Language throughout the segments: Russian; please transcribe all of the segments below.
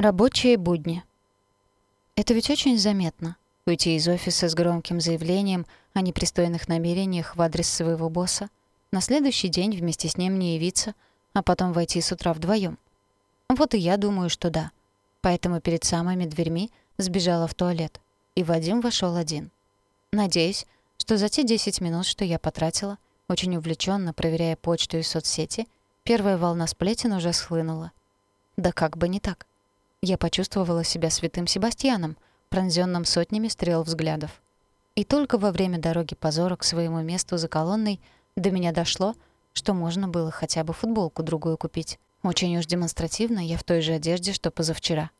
Рабочие будни. Это ведь очень заметно. Уйти из офиса с громким заявлением о непристойных намерениях в адрес своего босса, на следующий день вместе с ним не явиться, а потом войти с утра вдвоем. Вот и я думаю, что да. Поэтому перед самыми дверьми сбежала в туалет, и Вадим вошел один. Надеюсь, что за те 10 минут, что я потратила, очень увлеченно проверяя почту и соцсети, первая волна сплетен уже схлынула. Да как бы не так. Я почувствовала себя святым Себастьяном, пронзённым сотнями стрел взглядов. И только во время дороги позора к своему месту за колонной до меня дошло, что можно было хотя бы футболку другую купить. Очень уж демонстративно я в той же одежде, что позавчера.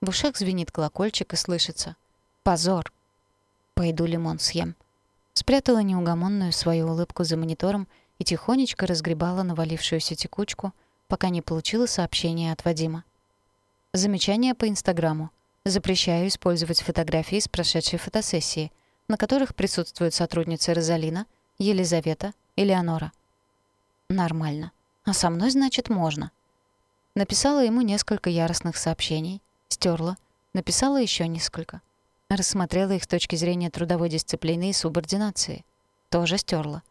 В ушах звенит колокольчик и слышится «Позор!» «Пойду лимон съем». Спрятала неугомонную свою улыбку за монитором и тихонечко разгребала навалившуюся текучку, пока не получила сообщение от Вадима. Замечание по Инстаграму. Запрещаю использовать фотографии с прошедшей фотосессии, на которых присутствуют сотрудницы Розалина, Елизавета и Леонора. Нормально. А со мной, значит, можно. Написала ему несколько яростных сообщений, стерла, написала еще несколько. Рассмотрела их с точки зрения трудовой дисциплины и субординации. Тоже стерла.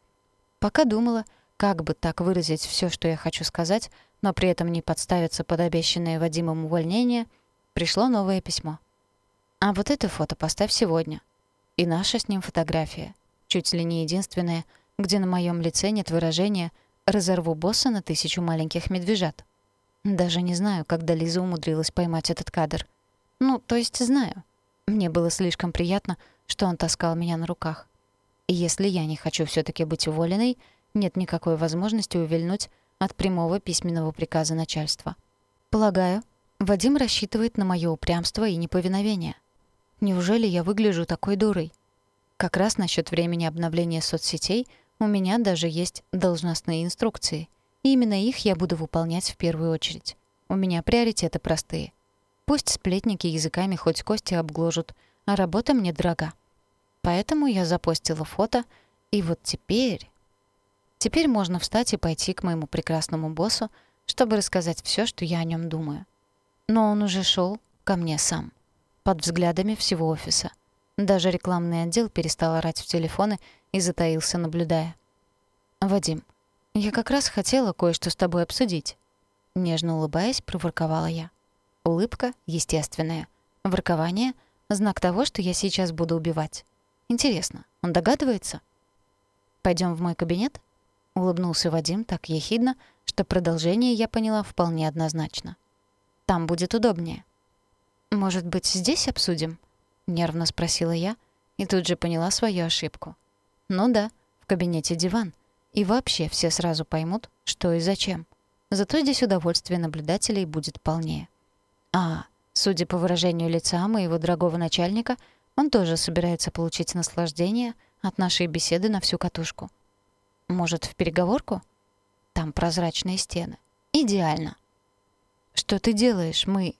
Пока думала, как бы так выразить все, что я хочу сказать, но при этом не подставиться под обещанное Вадимом увольнение, пришло новое письмо. А вот это фото поставь сегодня. И наша с ним фотография. Чуть ли не единственная, где на моем лице нет выражения «разорву босса на тысячу маленьких медвежат». Даже не знаю, когда Лиза умудрилась поймать этот кадр. Ну, то есть знаю. Мне было слишком приятно, что он таскал меня на руках. И если я не хочу все таки быть уволенной, нет никакой возможности увильнуть от прямого письменного приказа начальства. Полагаю, Вадим рассчитывает на моё упрямство и неповиновение. Неужели я выгляжу такой дурой? Как раз насчёт времени обновления соцсетей у меня даже есть должностные инструкции. И именно их я буду выполнять в первую очередь. У меня приоритеты простые. Пусть сплетники языками хоть кости обгложат, а работа мне дорога. Поэтому я запостила фото, и вот теперь... Теперь можно встать и пойти к моему прекрасному боссу, чтобы рассказать всё, что я о нём думаю. Но он уже шёл ко мне сам, под взглядами всего офиса. Даже рекламный отдел перестал орать в телефоны и затаился, наблюдая. «Вадим, я как раз хотела кое-что с тобой обсудить», — нежно улыбаясь, проворковала я. Улыбка естественная. Воркование — знак того, что я сейчас буду убивать. Интересно, он догадывается? Пойдём в мой кабинет?» Улыбнулся Вадим так ехидно, что продолжение я поняла вполне однозначно. «Там будет удобнее». «Может быть, здесь обсудим?» — нервно спросила я и тут же поняла свою ошибку. «Ну да, в кабинете диван. И вообще все сразу поймут, что и зачем. Зато здесь удовольствие наблюдателей будет полнее. А, судя по выражению лица моего дорогого начальника, он тоже собирается получить наслаждение от нашей беседы на всю катушку. Может, в переговорку? Там прозрачные стены. Идеально. Что ты делаешь? Мы...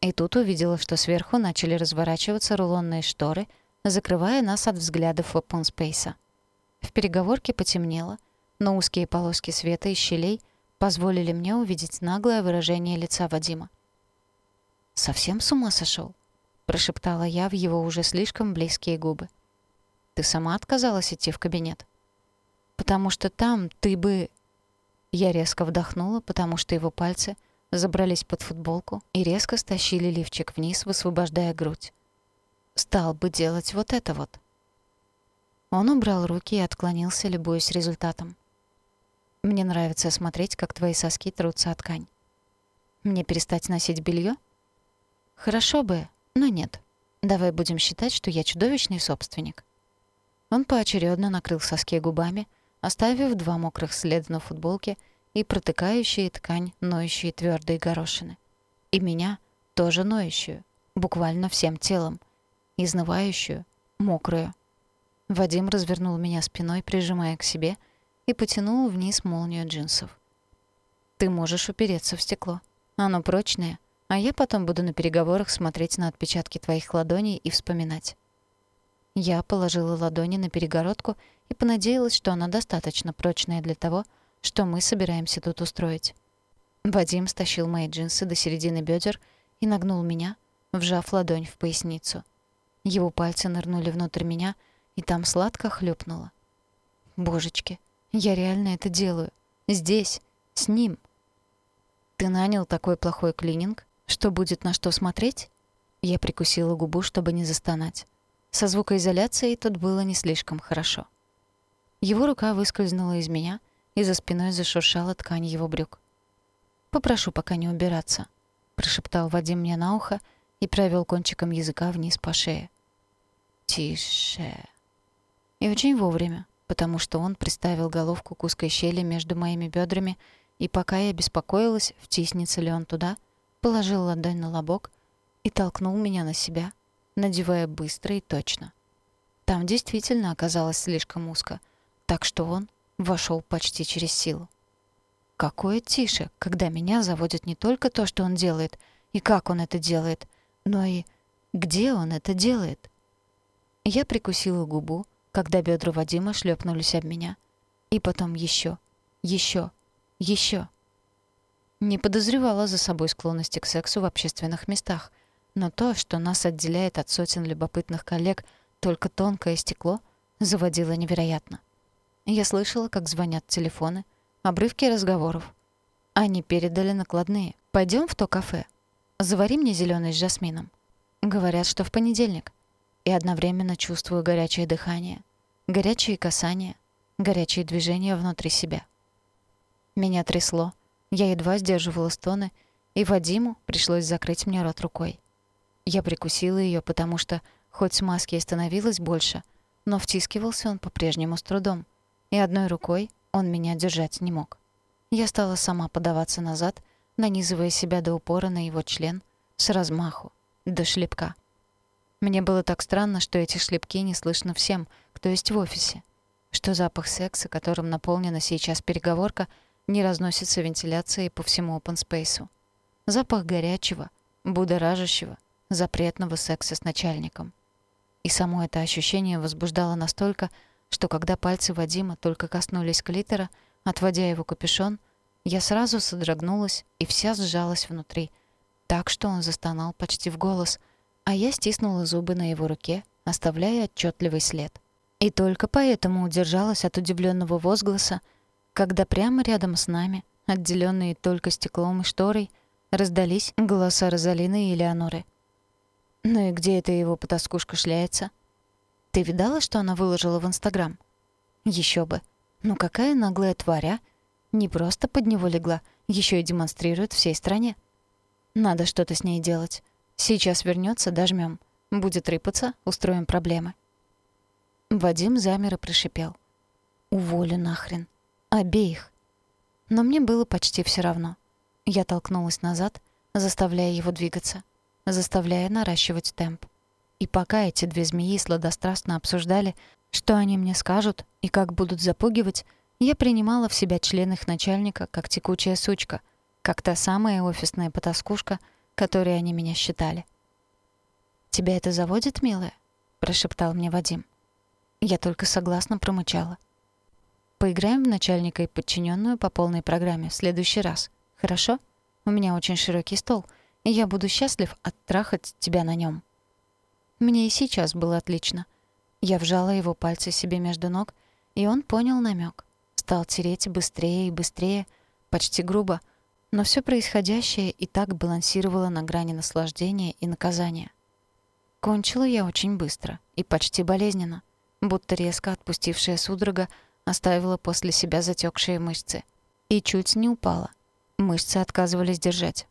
И тут увидела, что сверху начали разворачиваться рулонные шторы, закрывая нас от взглядов опенспейса. В переговорке потемнело, но узкие полоски света и щелей позволили мне увидеть наглое выражение лица Вадима. «Совсем с ума сошел? прошептала я в его уже слишком близкие губы. «Ты сама отказалась идти в кабинет?» Потому что там ты бы...» Я резко вдохнула, потому что его пальцы забрались под футболку и резко стащили лифчик вниз, высвобождая грудь. «Стал бы делать вот это вот». Он убрал руки и отклонился, любуясь результатом. «Мне нравится смотреть, как твои соски трутся о ткань. Мне перестать носить белье? Хорошо бы, но нет. Давай будем считать, что я чудовищный собственник». Он поочередно накрыл соски губами, оставив два мокрых следа на футболке и протыкающие ткань ноющие твердые горошины. И меня тоже ноющую, буквально всем телом, изнывающую, мокрую. Вадим развернул меня спиной, прижимая к себе, и потянул вниз молнию джинсов. «Ты можешь упереться в стекло. Оно прочное, а я потом буду на переговорах смотреть на отпечатки твоих ладоней и вспоминать». Я положила ладони на перегородку и понадеялась, что она достаточно прочная для того, что мы собираемся тут устроить. Вадим стащил мои джинсы до середины бедер и нагнул меня, вжав ладонь в поясницу. Его пальцы нырнули внутрь меня, и там сладко хлюпнуло. Божечки, я реально это делаю. Здесь, с ним. Ты нанял такой плохой клининг, что будет на что смотреть? Я прикусила губу, чтобы не застонать. Со звукоизоляцией тут было не слишком хорошо. Его рука выскользнула из меня, и за спиной зашуршала ткань его брюк. «Попрошу пока не убираться», — прошептал Вадим мне на ухо и провел кончиком языка вниз по шее. «Тише». И очень вовремя, потому что он приставил головку к узкой щели между моими бедрами, и пока я беспокоилась, втиснется ли он туда, положил ладонь на лобок и толкнул меня на себя, надевая быстро и точно. Там действительно оказалось слишком узко, так что он вошел почти через силу. Какое тише, когда меня заводит не только то, что он делает, и как он это делает, но и где он это делает. Я прикусила губу, когда бедра Вадима шлепнулись об меня. И потом еще, еще, еще. Не подозревала за собой склонности к сексу в общественных местах — но то, что нас отделяет от сотен любопытных коллег только тонкое стекло, заводило невероятно. Я слышала, как звонят телефоны, обрывки разговоров. Они передали накладные. Пойдем в то кафе. Завари мне зеленый с жасмином. Говорят, что в понедельник. И одновременно чувствую горячее дыхание, горячие касания, горячие движения внутри себя. Меня трясло. Я едва сдерживала стоны, и Вадиму пришлось закрыть мне рот рукой. Я прикусила ее, потому что, хоть смазки и становилось больше, но втискивался он по-прежнему с трудом, и одной рукой он меня держать не мог. Я стала сама подаваться назад, нанизывая себя до упора на его член, с размаху, до шлепка. Мне было так странно, что эти шлепки не слышно всем, кто есть в офисе, что запах секса, которым наполнена сейчас переговорка, не разносится вентиляцией по всему опенспейсу. Запах горячего, будоражащего, запретного секса с начальником. И само это ощущение возбуждало настолько, что когда пальцы Вадима только коснулись клитора, отводя его капюшон, я сразу содрогнулась и вся сжалась внутри, так что он застонал почти в голос, а я стиснула зубы на его руке, оставляя отчетливый след. И только поэтому удержалась от удивленного возгласа, когда прямо рядом с нами, отделенные только стеклом и шторой, раздались голоса Розалины и Элеоноры. «Ну и где эта его потаскушка шляется?» «Ты видала, что она выложила в Инстаграм?» Еще бы. Ну какая наглая тварь, а? Не просто под него легла, еще и демонстрирует всей стране. Надо что-то с ней делать. Сейчас вернется, дожмем. Будет рыпаться, устроим проблемы». Вадим замер и прошипел. «Уволю нахрен. Обеих». Но мне было почти все равно. Я толкнулась назад, заставляя его двигаться заставляя наращивать темп. И пока эти две змеи сладострастно обсуждали, что они мне скажут и как будут запугивать, я принимала в себя член их начальника как текучая сучка, как та самая офисная потаскушка, которой они меня считали. «Тебя это заводит, милая?» — прошептал мне Вадим. Я только согласно промычала. «Поиграем в начальника и подчиненную по полной программе в следующий раз, хорошо? У меня очень широкий стол — я буду счастлив оттрахать тебя на нем. Мне и сейчас было отлично. Я вжала его пальцы себе между ног, и он понял намек. Стал тереть быстрее и быстрее, почти грубо, но все происходящее и так балансировало на грани наслаждения и наказания. Кончила я очень быстро и почти болезненно, будто резко отпустившая судорога оставила после себя затекшие мышцы. И чуть не упала. Мышцы отказывались держать.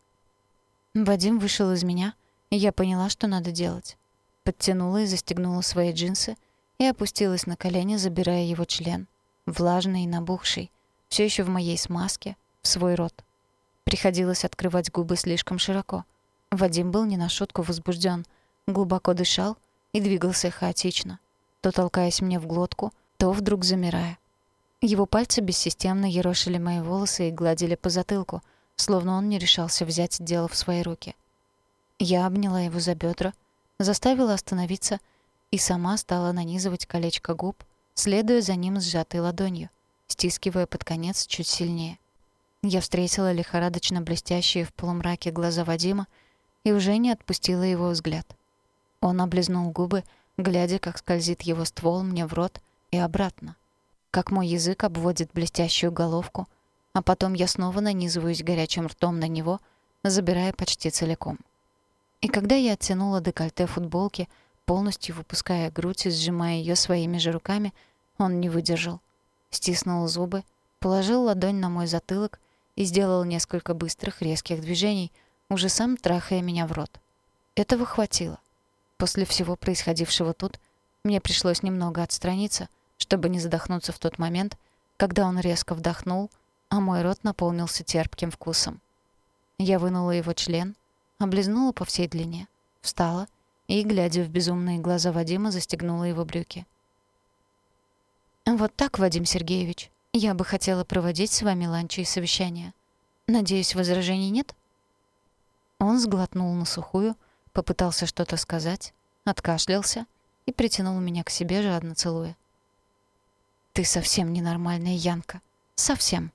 Вадим вышел из меня, и я поняла, что надо делать. Подтянула и застегнула свои джинсы и опустилась на колени, забирая его член, влажный и набухший, все еще в моей смазке, в свой рот. Приходилось открывать губы слишком широко. Вадим был не на шутку возбужден, глубоко дышал и двигался хаотично, то толкаясь мне в глотку, то вдруг замирая. Его пальцы бессистемно ерошили мои волосы и гладили по затылку — словно он не решался взять дело в свои руки. Я обняла его за бедра, заставила остановиться и сама стала нанизывать колечко губ, следуя за ним сжатой ладонью, стискивая под конец чуть сильнее. Я встретила лихорадочно блестящие в полумраке глаза Вадима и уже не отпустила его взгляд. Он облизнул губы, глядя, как скользит его ствол мне в рот и обратно. Как мой язык обводит блестящую головку, а потом я снова нанизываюсь горячим ртом на него, забирая почти целиком. И когда я оттянула декольте футболки, полностью выпуская грудь и сжимая ее своими же руками, он не выдержал. Стиснул зубы, положил ладонь на мой затылок и сделал несколько быстрых резких движений, уже сам трахая меня в рот. Этого хватило. После всего происходившего тут мне пришлось немного отстраниться, чтобы не задохнуться в тот момент, когда он резко вдохнул, а мой рот наполнился терпким вкусом. Я вынула его член, облизнула по всей длине, встала и, глядя в безумные глаза Вадима, застегнула его брюки. «Вот так, Вадим Сергеевич, я бы хотела проводить с вами ланчи и совещания. Надеюсь, возражений нет?» Он сглотнул на сухую, попытался что-то сказать, откашлялся и притянул меня к себе, жадно целуя. «Ты совсем ненормальная, Янка. Совсем».